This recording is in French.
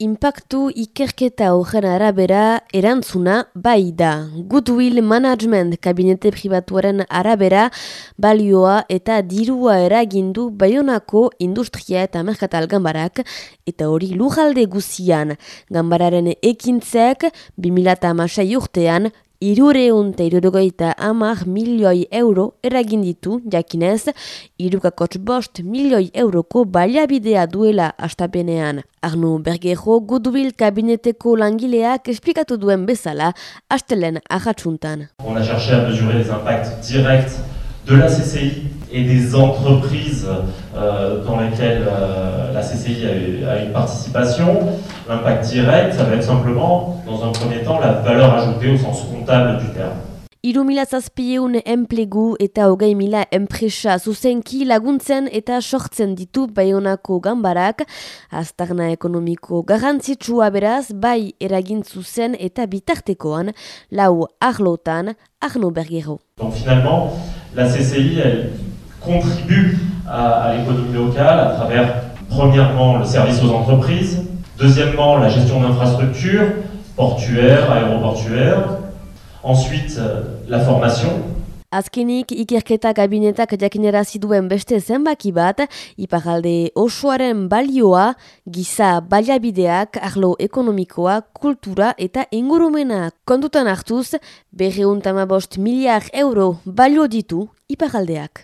Impaktu ikerketa horren arabera erantzuna bai da. Goodwill Management kabinete pribatuaren arabera balioa eta dirua eragindu baionako industria eta merkatal gambarak eta hori lujalde guzian. Gambararen ekintzek 2006 urtean Irureun eta irurogeita amak milioi euro eragin ditu, jakinez, irukakotx bost milioi euroko baliabidea duela astapenean. Arnu Bergejo Goodwill kabineteko langileak esplikatu duen bezala, astelen ahatsuntan. On a cherché à mesurer les impacts directs de la CCI et des entreprises euh, dans lesquelles euh, la CCI a, a une participation. L'impact direct, ça va être simplement, dans un premier temps, la valeur ajoutée au sens comptable du terme. Iru mila zazpieun enplegu eta hogei mila enpresa zuzenki laguntzen eta sortzen ditu baionako gambarak, aztarna ekonomiko garrantzitsua beraz, bai eragin zuzen eta bitartekoan, lau arlotan, Arno Bergero. Donc finalement, la CCI, elle contribue à, à l'économie locale à travers, premièrement, le service aux entreprises, deuxièmement, la gestion d'infrastructures portuaires, aéroportuaires, ensuite, euh, la formation, Azkenik ikerketa gabinetak jakinerazi duen beste zenbaki bat, iparalde osoaren balioa, giza baliabideak, arlo ekonomikoa, kultura eta ingurumena kontutan hartuz, berreuntama bost miliar euro balio ditu iparaldeak.